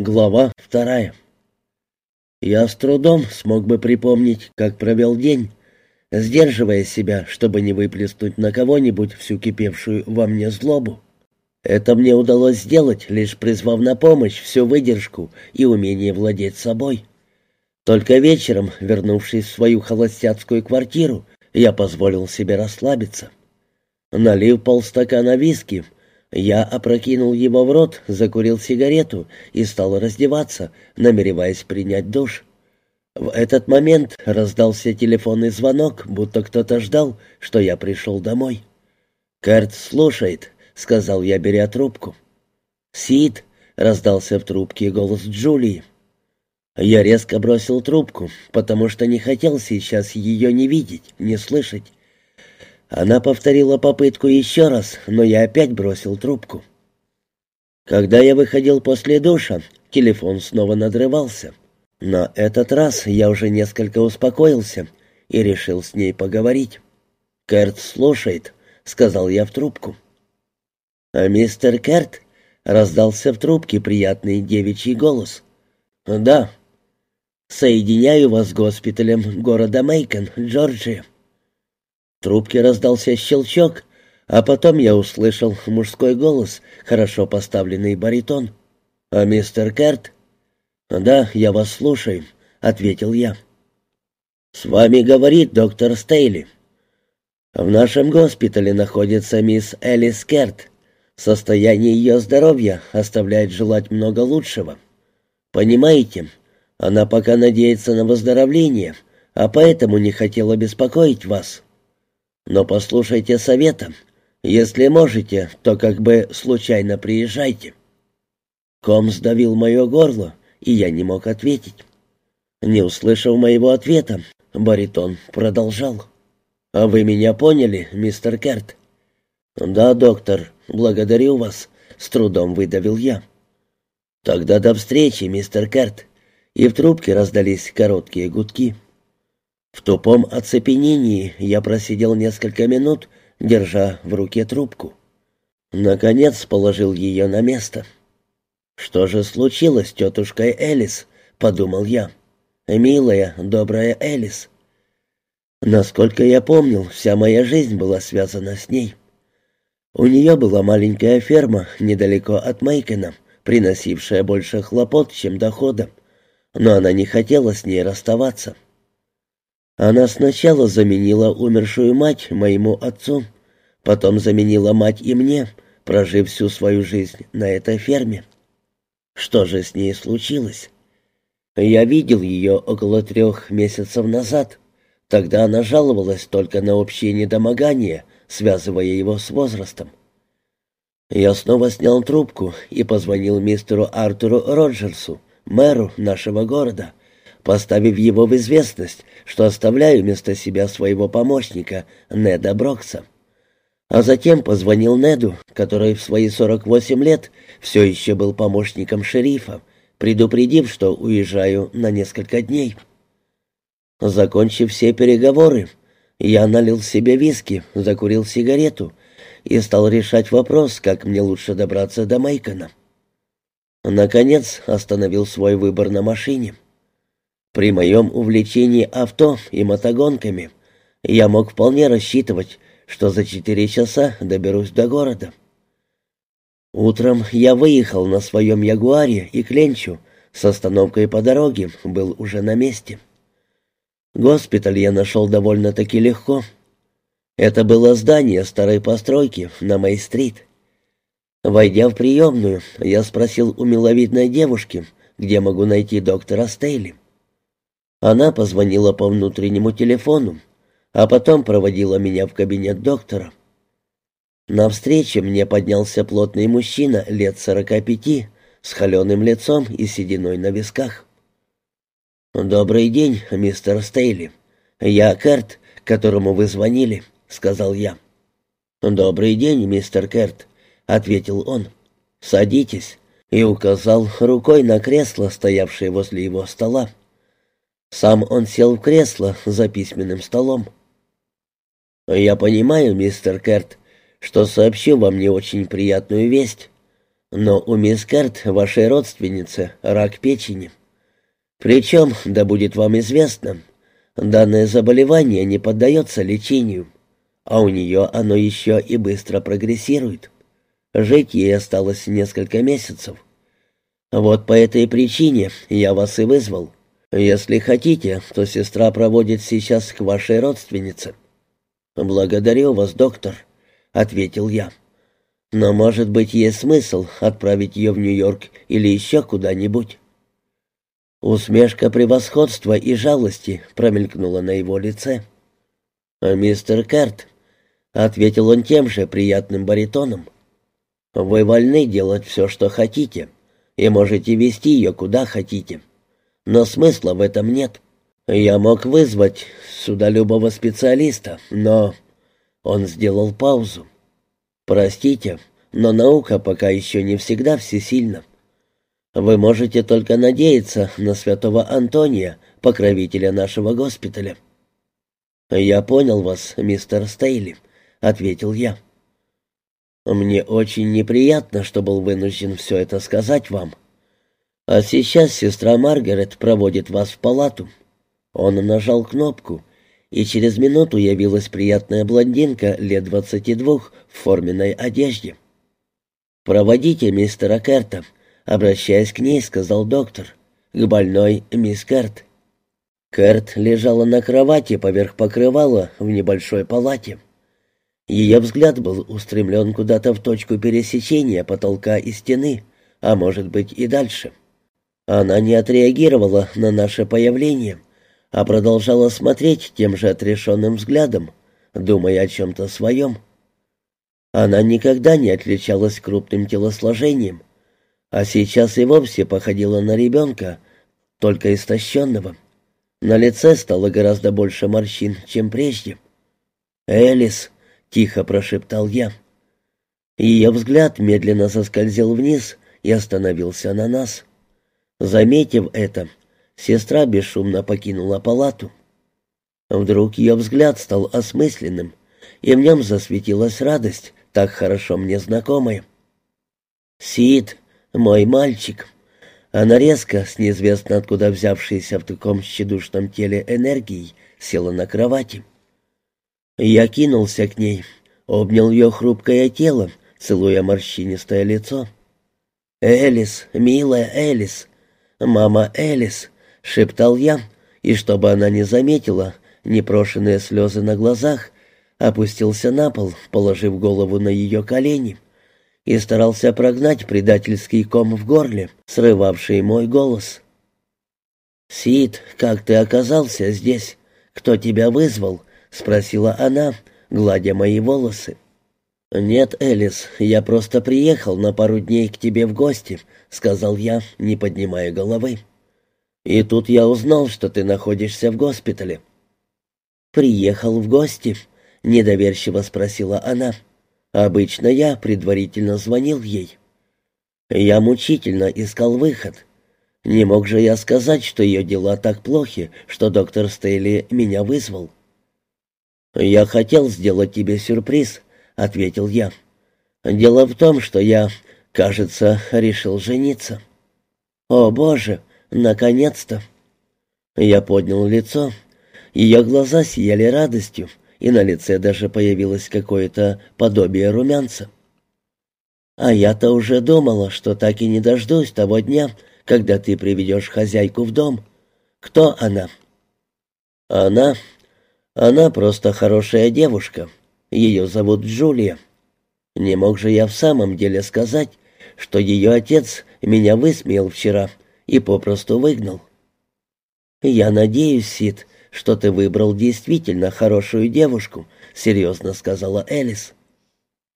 Глава вторая. Я с трудом смог бы припомнить, как провел день, сдерживая себя, чтобы не выплеснуть на кого-нибудь всю кипевшую во мне злобу. Это мне удалось сделать, лишь призвав на помощь всю выдержку и умение владеть собой. Только вечером, вернувшись в свою холостяцкую квартиру, я позволил себе расслабиться. Налив полстакана виски, я опрокинул его в рот, закурил сигарету и стал раздеваться, намереваясь принять душ. В этот момент раздался телефонный звонок, будто кто-то ждал, что я пришел домой. «Кэрт слушает», — сказал я, беря трубку. «Сид», — раздался в трубке голос Джулии. Я резко бросил трубку, потому что не хотел сейчас ее не видеть, не слышать. Она повторила попытку еще раз, но я опять бросил трубку. Когда я выходил после душа, телефон снова надрывался. На этот раз я уже несколько успокоился и решил с ней поговорить. «Керт слушает», — сказал я в трубку. «А мистер Керт?» — раздался в трубке приятный девичий голос. «Да». «Соединяю вас с госпиталем города Мейкон, Джорджия». Трубке раздался щелчок, а потом я услышал мужской голос, хорошо поставленный баритон. «А мистер Керт?» «Да, я вас слушаю», — ответил я. «С вами говорит доктор Стейли. В нашем госпитале находится мисс Элис Керт. Состояние ее здоровья оставляет желать много лучшего. Понимаете, она пока надеется на выздоровление, а поэтому не хотела беспокоить вас». Но послушайте совета. Если можете, то как бы случайно приезжайте». Ком сдавил мое горло, и я не мог ответить. Не услышав моего ответа, баритон продолжал. «А вы меня поняли, мистер Керт?» «Да, доктор, благодарю вас», — с трудом выдавил я. «Тогда до встречи, мистер Керт». И в трубке раздались короткие гудки. В тупом оцепенении я просидел несколько минут, держа в руке трубку. Наконец положил ее на место. «Что же случилось с тетушкой Элис?» — подумал я. «Милая, добрая Элис». Насколько я помнил, вся моя жизнь была связана с ней. У нее была маленькая ферма недалеко от Мейкена, приносившая больше хлопот, чем дохода, но она не хотела с ней расставаться. Она сначала заменила умершую мать моему отцу, потом заменила мать и мне, прожив всю свою жизнь на этой ферме. Что же с ней случилось? Я видел ее около трех месяцев назад. Тогда она жаловалась только на общее недомогание, связывая его с возрастом. Я снова снял трубку и позвонил мистеру Артуру Роджерсу, мэру нашего города, поставив его в известность, что оставляю вместо себя своего помощника Неда Брокса. А затем позвонил Неду, который в свои 48 лет все еще был помощником шерифа, предупредив, что уезжаю на несколько дней. Закончив все переговоры, я налил себе виски, закурил сигарету и стал решать вопрос, как мне лучше добраться до Майкона. Наконец остановил свой выбор на машине. При моем увлечении авто и мотогонками я мог вполне рассчитывать, что за четыре часа доберусь до города. Утром я выехал на своем Ягуаре и Кленчу, с остановкой по дороге был уже на месте. Госпиталь я нашел довольно-таки легко. Это было здание старой постройки на Мэй-стрит. Войдя в приемную, я спросил у миловидной девушки, где могу найти доктора Стейли. Она позвонила по внутреннему телефону, а потом проводила меня в кабинет доктора. На встрече мне поднялся плотный мужчина лет сорока пяти, с холеным лицом и сединой на висках. «Добрый день, мистер Стейли. Я Керт, которому вы звонили», — сказал я. «Добрый день, мистер Керт», — ответил он. «Садитесь», — и указал рукой на кресло, стоявшее возле его стола. Сам он сел в кресло за письменным столом. «Я понимаю, мистер Керт, что сообщу вам не очень приятную весть, Но у мисс Керт, вашей родственницы, рак печени. Причем, да будет вам известно, данное заболевание не поддается лечению, а у нее оно еще и быстро прогрессирует. Жить ей осталось несколько месяцев. Вот по этой причине я вас и вызвал. Если хотите, то сестра проводит сейчас к вашей родственнице. Благодарю вас, доктор, ответил я. Но, может быть, есть смысл отправить ее в Нью-Йорк или еще куда-нибудь. Усмешка превосходства и жалости промелькнула на его лице. «А «Мистер Карт», — ответил он тем же приятным баритоном, — «вы вольны делать все, что хотите, и можете вести ее куда хотите но смысла в этом нет. Я мог вызвать сюда любого специалиста, но...» Он сделал паузу. «Простите, но наука пока еще не всегда всесильна. Вы можете только надеяться на святого Антония, покровителя нашего госпиталя». «Я понял вас, мистер Стейли», — ответил я. «Мне очень неприятно, что был вынужден все это сказать вам», а сейчас сестра Маргарет проводит вас в палату». Он нажал кнопку, и через минуту явилась приятная блондинка лет двадцати двух в форменной одежде. «Проводите мистера Керта», — обращаясь к ней, сказал доктор. «К больной мисс Керт». Керт лежала на кровати поверх покрывала в небольшой палате. Ее взгляд был устремлен куда-то в точку пересечения потолка и стены, а может быть и дальше. Она не отреагировала на наше появление, а продолжала смотреть тем же отрешенным взглядом, думая о чем-то своем. Она никогда не отличалась крупным телосложением, а сейчас и вовсе походила на ребенка, только истощенного. На лице стало гораздо больше морщин, чем прежде. «Элис», — тихо прошептал я. Ее взгляд медленно заскользил вниз и остановился на нас. Заметив это, сестра бесшумно покинула палату. Вдруг ее взгляд стал осмысленным, и в нем засветилась радость, так хорошо мне знакомая. «Сид, мой мальчик!» Она резко, с неизвестно откуда взявшейся в таком щедушном теле энергией, села на кровати. Я кинулся к ней, обнял ее хрупкое тело, целуя морщинистое лицо. «Элис, милая Элис, «Мама Элис», — шептал я, и чтобы она не заметила непрошенные слезы на глазах, опустился на пол, положив голову на ее колени, и старался прогнать предательский ком в горле, срывавший мой голос. «Сид, как ты оказался здесь? Кто тебя вызвал?» — спросила она, гладя мои волосы. «Нет, Элис, я просто приехал на пару дней к тебе в гости», — сказал я, не поднимая головы. «И тут я узнал, что ты находишься в госпитале». «Приехал в гости?» — недоверчиво спросила она. «Обычно я предварительно звонил ей». Я мучительно искал выход. Не мог же я сказать, что ее дела так плохи, что доктор Стейли меня вызвал. «Я хотел сделать тебе сюрприз», ответил я. «Дело в том, что я, кажется, решил жениться». «О, Боже, наконец-то!» Я поднял лицо. Ее глаза сияли радостью, и на лице даже появилось какое-то подобие румянца. «А я-то уже думала, что так и не дождусь того дня, когда ты приведешь хозяйку в дом. Кто она?» «Она? Она просто хорошая девушка. Ее зовут Джулия. Не мог же я в самом деле сказать, что ее отец меня высмеял вчера и попросту выгнал. «Я надеюсь, Сид, что ты выбрал действительно хорошую девушку», — серьезно сказала Элис.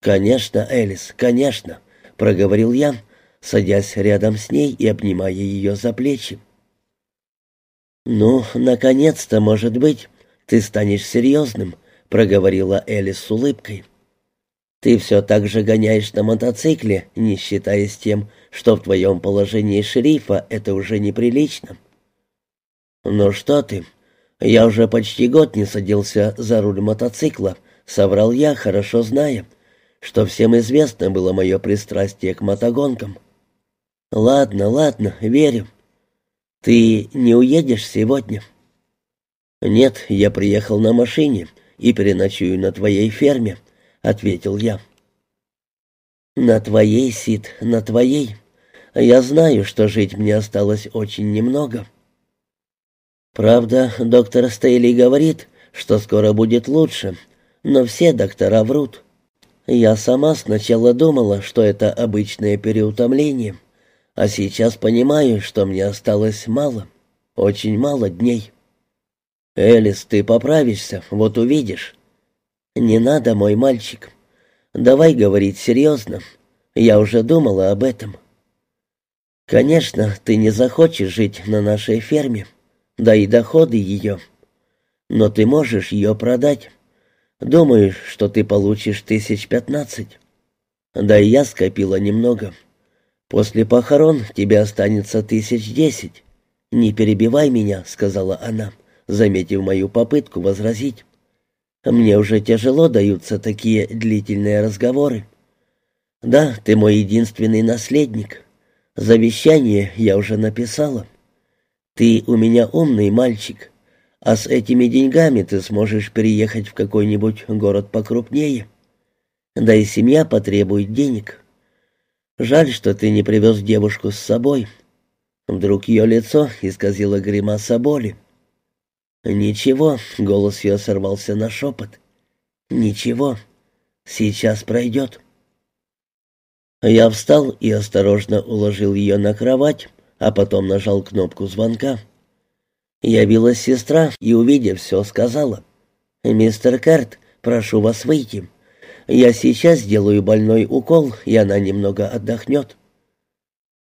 «Конечно, Элис, конечно», — проговорил я, садясь рядом с ней и обнимая ее за плечи. «Ну, наконец-то, может быть, ты станешь серьезным», — проговорила Элис с улыбкой. «Ты все так же гоняешь на мотоцикле, не считаясь тем, что в твоем положении шерифа это уже неприлично». «Ну что ты, я уже почти год не садился за руль мотоцикла», — соврал я, хорошо зная, что всем известно было мое пристрастие к мотогонкам. «Ладно, ладно, верю. Ты не уедешь сегодня?» «Нет, я приехал на машине и переночую на твоей ферме», — ответил я. «На твоей, Сид, на твоей. Я знаю, что жить мне осталось очень немного». «Правда, доктор Стейли говорит, что скоро будет лучше, но все доктора врут. Я сама сначала думала, что это обычное переутомление, а сейчас понимаю, что мне осталось мало, очень мало дней». «Элис, ты поправишься, вот увидишь». «Не надо, мой мальчик. Давай говорить серьезно. Я уже думала об этом». «Конечно, ты не захочешь жить на нашей ферме, да и доходы ее. Но ты можешь ее продать. Думаешь, что ты получишь тысяч пятнадцать. Да и я скопила немного. После похорон тебе останется тысяч десять. Не перебивай меня», — сказала она заметив мою попытку возразить. «Мне уже тяжело даются такие длительные разговоры. Да, ты мой единственный наследник. Завещание я уже написала. Ты у меня умный мальчик, а с этими деньгами ты сможешь переехать в какой-нибудь город покрупнее. Да и семья потребует денег. Жаль, что ты не привез девушку с собой». Вдруг ее лицо исказило гримаса боли. «Ничего», — голос ее сорвался на шепот. «Ничего, сейчас пройдет». Я встал и осторожно уложил ее на кровать, а потом нажал кнопку звонка. Явилась сестра и, увидев все, сказала. «Мистер Карт, прошу вас выйти. Я сейчас сделаю больной укол, и она немного отдохнет».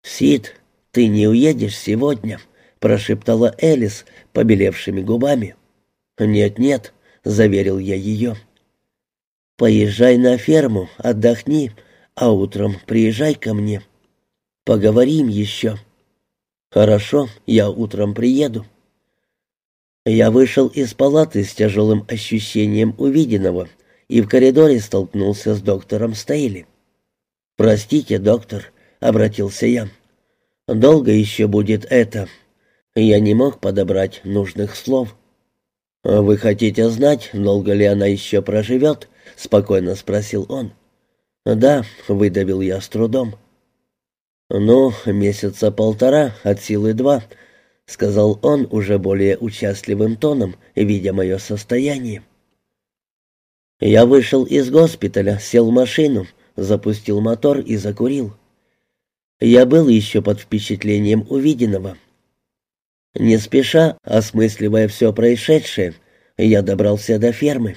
«Сид, ты не уедешь сегодня», — прошептала Элис, побелевшими губами. «Нет-нет», — заверил я ее. «Поезжай на ферму, отдохни, а утром приезжай ко мне. Поговорим еще». «Хорошо, я утром приеду». Я вышел из палаты с тяжелым ощущением увиденного и в коридоре столкнулся с доктором Стейли. «Простите, доктор», — обратился я. «Долго еще будет это?» Я не мог подобрать нужных слов. «А «Вы хотите знать, долго ли она еще проживет?» — спокойно спросил он. «Да», — выдавил я с трудом. «Ну, месяца полтора, от силы два», — сказал он уже более участливым тоном, видя мое состояние. Я вышел из госпиталя, сел в машину, запустил мотор и закурил. Я был еще под впечатлением увиденного. Не спеша, осмысливая все происшедшее, я добрался до фермы.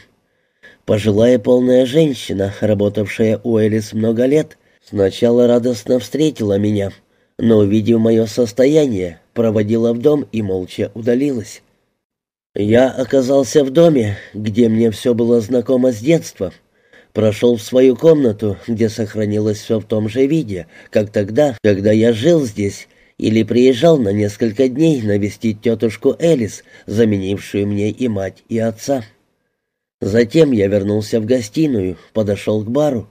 Пожилая полная женщина, работавшая у Элис много лет, сначала радостно встретила меня, но, увидев мое состояние, проводила в дом и молча удалилась. Я оказался в доме, где мне все было знакомо с детства. Прошел в свою комнату, где сохранилось все в том же виде, как тогда, когда я жил здесь, или приезжал на несколько дней навестить тетушку Элис, заменившую мне и мать, и отца. Затем я вернулся в гостиную, подошел к бару.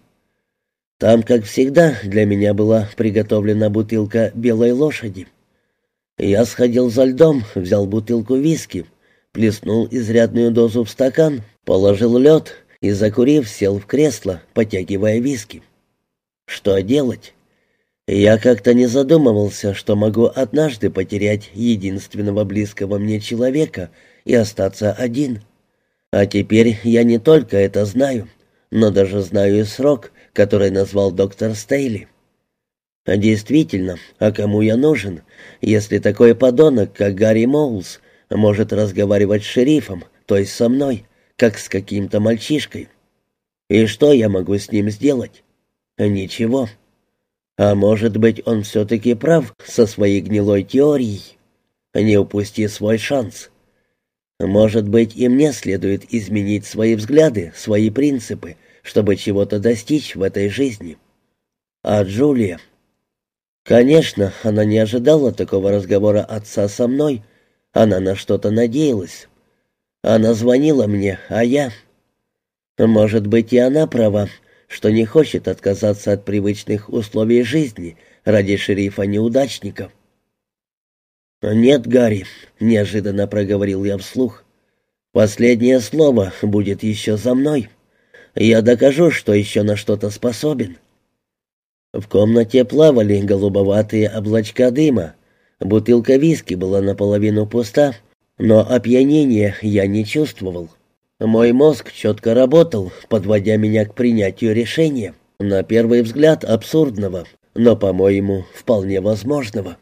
Там, как всегда, для меня была приготовлена бутылка белой лошади. Я сходил за льдом, взял бутылку виски, плеснул изрядную дозу в стакан, положил лед и, закурив, сел в кресло, потягивая виски. Что делать? Я как-то не задумывался, что могу однажды потерять единственного близкого мне человека и остаться один. А теперь я не только это знаю, но даже знаю и срок, который назвал доктор Стейли. Действительно, а кому я нужен, если такой подонок, как Гарри Моулс, может разговаривать с шерифом, то есть со мной, как с каким-то мальчишкой? И что я могу с ним сделать? Ничего. А может быть, он все-таки прав со своей гнилой теорией. Не упусти свой шанс. Может быть, и мне следует изменить свои взгляды, свои принципы, чтобы чего-то достичь в этой жизни. А Джулия... Конечно, она не ожидала такого разговора отца со мной. Она на что-то надеялась. Она звонила мне, а я... Может быть, и она права, что не хочет отказаться от привычных условий жизни ради шерифа-неудачника. «Нет, Гарри», — неожиданно проговорил я вслух, — «последнее слово будет еще за мной. Я докажу, что еще на что-то способен». В комнате плавали голубоватые облачка дыма. Бутылка виски была наполовину пуста, но опьянения я не чувствовал. Мой мозг четко работал, подводя меня к принятию решения, на первый взгляд абсурдного, но, по-моему, вполне возможного.